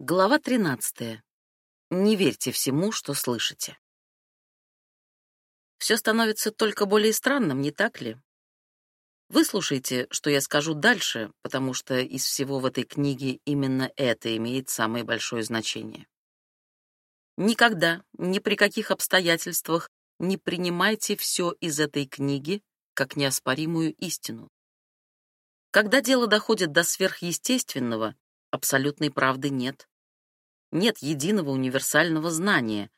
Глава 13. Не верьте всему, что слышите. Все становится только более странным, не так ли? Выслушайте, что я скажу дальше, потому что из всего в этой книге именно это имеет самое большое значение. Никогда, ни при каких обстоятельствах не принимайте все из этой книги как неоспоримую истину. Когда дело доходит до сверхъестественного, абсолютной правды нет. Нет единого универсального знания.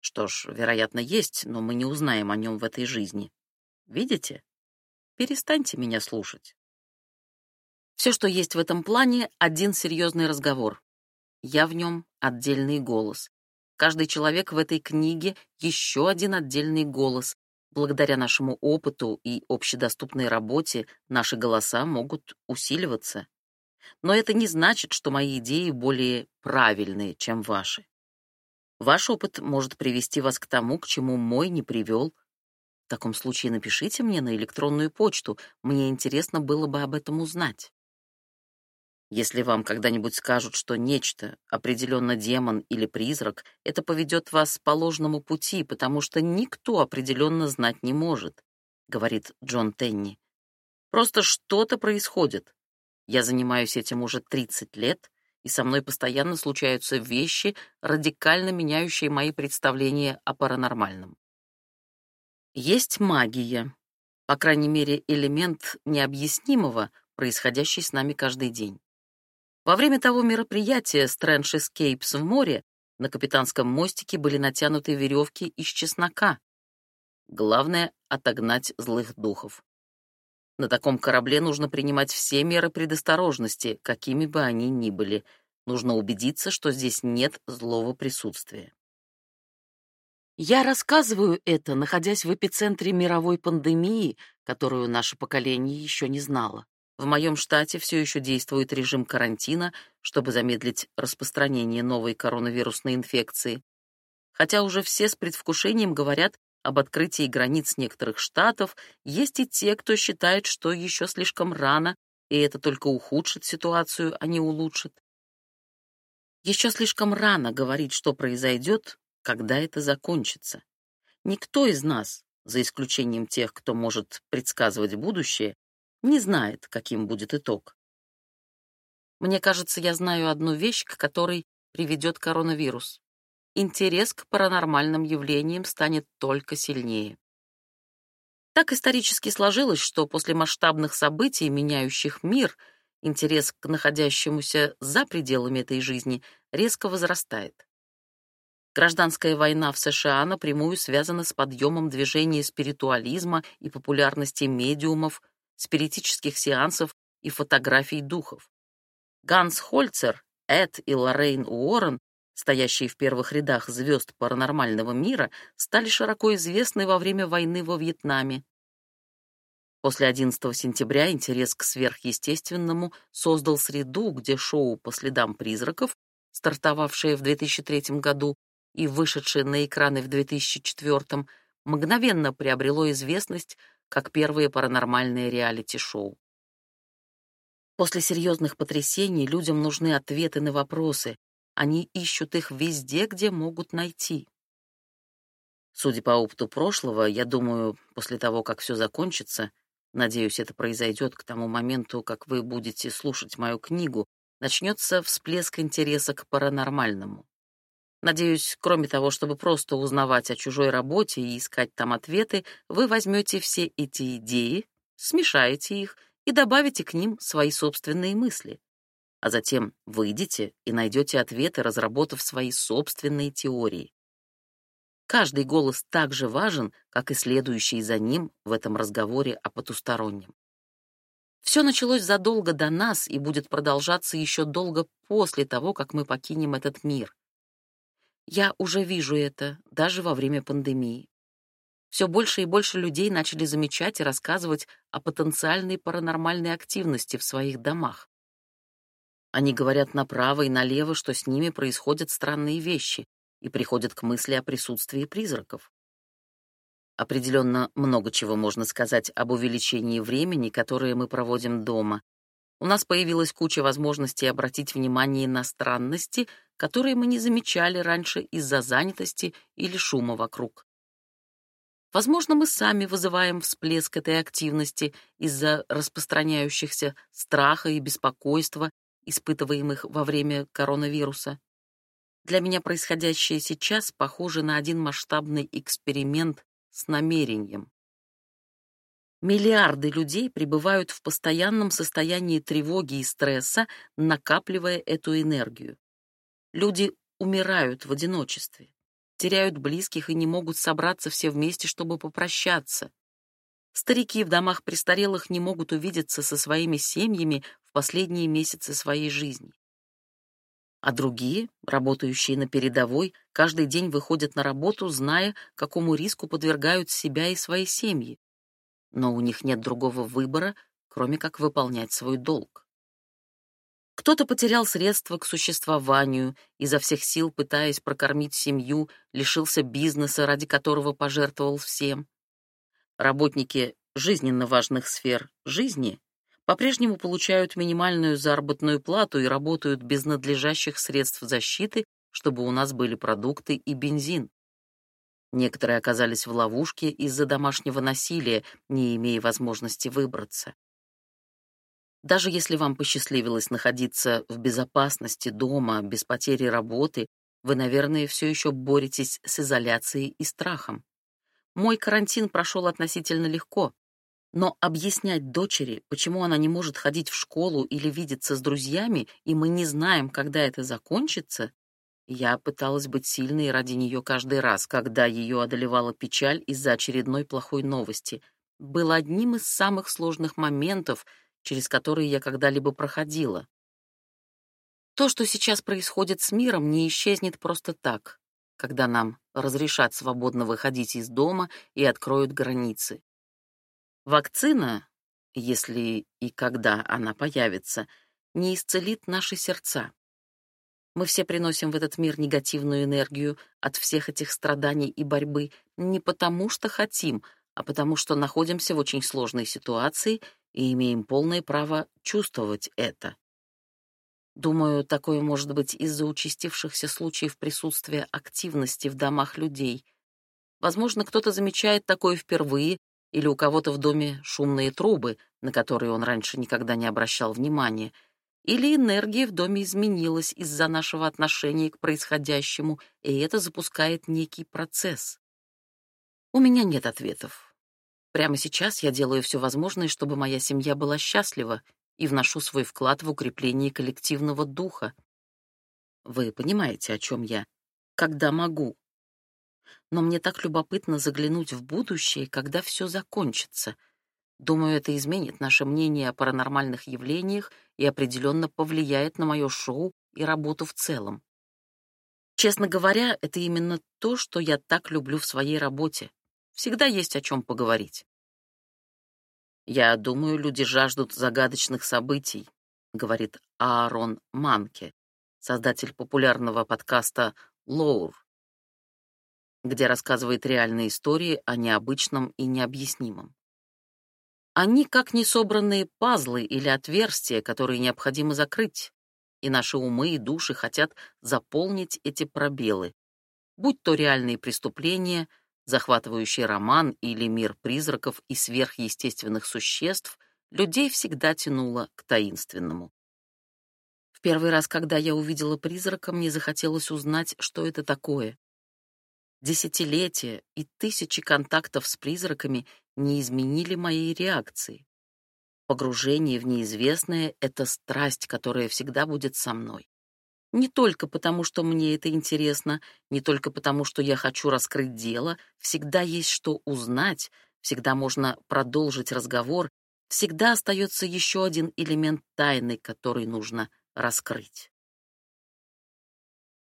Что ж, вероятно, есть, но мы не узнаем о нем в этой жизни. Видите? Перестаньте меня слушать. Все, что есть в этом плане, один серьезный разговор. Я в нем отдельный голос. Каждый человек в этой книге еще один отдельный голос. Благодаря нашему опыту и общедоступной работе наши голоса могут усиливаться. Но это не значит, что мои идеи более правильные, чем ваши. Ваш опыт может привести вас к тому, к чему мой не привел. В таком случае напишите мне на электронную почту, мне интересно было бы об этом узнать. Если вам когда-нибудь скажут, что нечто, определенно демон или призрак, это поведет вас по ложному пути, потому что никто определенно знать не может, говорит Джон Тенни. Просто что-то происходит. Я занимаюсь этим уже 30 лет, и со мной постоянно случаются вещи, радикально меняющие мои представления о паранормальном. Есть магия, по крайней мере, элемент необъяснимого, происходящий с нами каждый день. Во время того мероприятия Strange Escapes» в море на капитанском мостике были натянуты веревки из чеснока. Главное — отогнать злых духов. На таком корабле нужно принимать все меры предосторожности, какими бы они ни были. Нужно убедиться, что здесь нет злого присутствия. Я рассказываю это, находясь в эпицентре мировой пандемии, которую наше поколение еще не знало. В моем штате все еще действует режим карантина, чтобы замедлить распространение новой коронавирусной инфекции. Хотя уже все с предвкушением говорят, об открытии границ некоторых штатов, есть и те, кто считает, что еще слишком рано, и это только ухудшит ситуацию, а не улучшит. Еще слишком рано говорить, что произойдет, когда это закончится. Никто из нас, за исключением тех, кто может предсказывать будущее, не знает, каким будет итог. Мне кажется, я знаю одну вещь, к которой приведет коронавирус интерес к паранормальным явлениям станет только сильнее. Так исторически сложилось, что после масштабных событий, меняющих мир, интерес к находящемуся за пределами этой жизни резко возрастает. Гражданская война в США напрямую связана с подъемом движения спиритуализма и популярности медиумов, спиритических сеансов и фотографий духов. Ганс Хольцер, Эд и Лоррейн Уоррен стоящие в первых рядах звезд паранормального мира, стали широко известны во время войны во Вьетнаме. После 11 сентября интерес к сверхъестественному создал среду, где шоу «По следам призраков», стартовавшее в 2003 году и вышедшее на экраны в 2004, мгновенно приобрело известность как первые паранормальные реалити-шоу. После серьезных потрясений людям нужны ответы на вопросы, они ищут их везде, где могут найти. Судя по опыту прошлого, я думаю, после того, как все закончится, надеюсь, это произойдет к тому моменту, как вы будете слушать мою книгу, начнется всплеск интереса к паранормальному. Надеюсь, кроме того, чтобы просто узнавать о чужой работе и искать там ответы, вы возьмете все эти идеи, смешаете их и добавите к ним свои собственные мысли, а затем выйдете и найдете ответы, разработав свои собственные теории. Каждый голос так же важен, как и следующий за ним в этом разговоре о потустороннем. Все началось задолго до нас и будет продолжаться еще долго после того, как мы покинем этот мир. Я уже вижу это, даже во время пандемии. Все больше и больше людей начали замечать и рассказывать о потенциальной паранормальной активности в своих домах. Они говорят направо и налево, что с ними происходят странные вещи и приходят к мысли о присутствии призраков. Определенно много чего можно сказать об увеличении времени, которое мы проводим дома. У нас появилась куча возможностей обратить внимание на странности, которые мы не замечали раньше из-за занятости или шума вокруг. Возможно, мы сами вызываем всплеск этой активности из-за распространяющихся страха и беспокойства испытываемых во время коронавируса. Для меня происходящее сейчас похоже на один масштабный эксперимент с намерением. Миллиарды людей пребывают в постоянном состоянии тревоги и стресса, накапливая эту энергию. Люди умирают в одиночестве, теряют близких и не могут собраться все вместе, чтобы попрощаться. Старики в домах престарелых не могут увидеться со своими семьями в последние месяцы своей жизни. А другие, работающие на передовой, каждый день выходят на работу, зная, какому риску подвергают себя и свои семьи. Но у них нет другого выбора, кроме как выполнять свой долг. Кто-то потерял средства к существованию, изо всех сил пытаясь прокормить семью, лишился бизнеса, ради которого пожертвовал всем. Работники жизненно важных сфер жизни по-прежнему получают минимальную заработную плату и работают без надлежащих средств защиты, чтобы у нас были продукты и бензин. Некоторые оказались в ловушке из-за домашнего насилия, не имея возможности выбраться. Даже если вам посчастливилось находиться в безопасности дома, без потери работы, вы, наверное, все еще боретесь с изоляцией и страхом. Мой карантин прошел относительно легко, но объяснять дочери, почему она не может ходить в школу или видеться с друзьями, и мы не знаем, когда это закончится, я пыталась быть сильной ради нее каждый раз, когда ее одолевала печаль из-за очередной плохой новости. Был одним из самых сложных моментов, через которые я когда-либо проходила. То, что сейчас происходит с миром, не исчезнет просто так когда нам разрешат свободно выходить из дома и откроют границы. Вакцина, если и когда она появится, не исцелит наши сердца. Мы все приносим в этот мир негативную энергию от всех этих страданий и борьбы не потому, что хотим, а потому что находимся в очень сложной ситуации и имеем полное право чувствовать это. Думаю, такое может быть из-за участившихся случаев присутствия активности в домах людей. Возможно, кто-то замечает такое впервые, или у кого-то в доме шумные трубы, на которые он раньше никогда не обращал внимания, или энергия в доме изменилась из-за нашего отношения к происходящему, и это запускает некий процесс. У меня нет ответов. Прямо сейчас я делаю все возможное, чтобы моя семья была счастлива, и вношу свой вклад в укрепление коллективного духа. Вы понимаете, о чем я? Когда могу. Но мне так любопытно заглянуть в будущее, когда все закончится. Думаю, это изменит наше мнение о паранормальных явлениях и определенно повлияет на мое шоу и работу в целом. Честно говоря, это именно то, что я так люблю в своей работе. Всегда есть о чем поговорить. «Я думаю, люди жаждут загадочных событий», — говорит Аарон Манке, создатель популярного подкаста «Лоур», где рассказывает реальные истории о необычном и необъяснимом. Они как несобранные пазлы или отверстия, которые необходимо закрыть, и наши умы и души хотят заполнить эти пробелы, будь то реальные преступления — захватывающий роман или мир призраков и сверхъестественных существ, людей всегда тянуло к таинственному. В первый раз, когда я увидела призрака, мне захотелось узнать, что это такое. Десятилетия и тысячи контактов с призраками не изменили моей реакции. Погружение в неизвестное — это страсть, которая всегда будет со мной. Не только потому, что мне это интересно, не только потому, что я хочу раскрыть дело, всегда есть что узнать, всегда можно продолжить разговор, всегда остается еще один элемент тайны, который нужно раскрыть.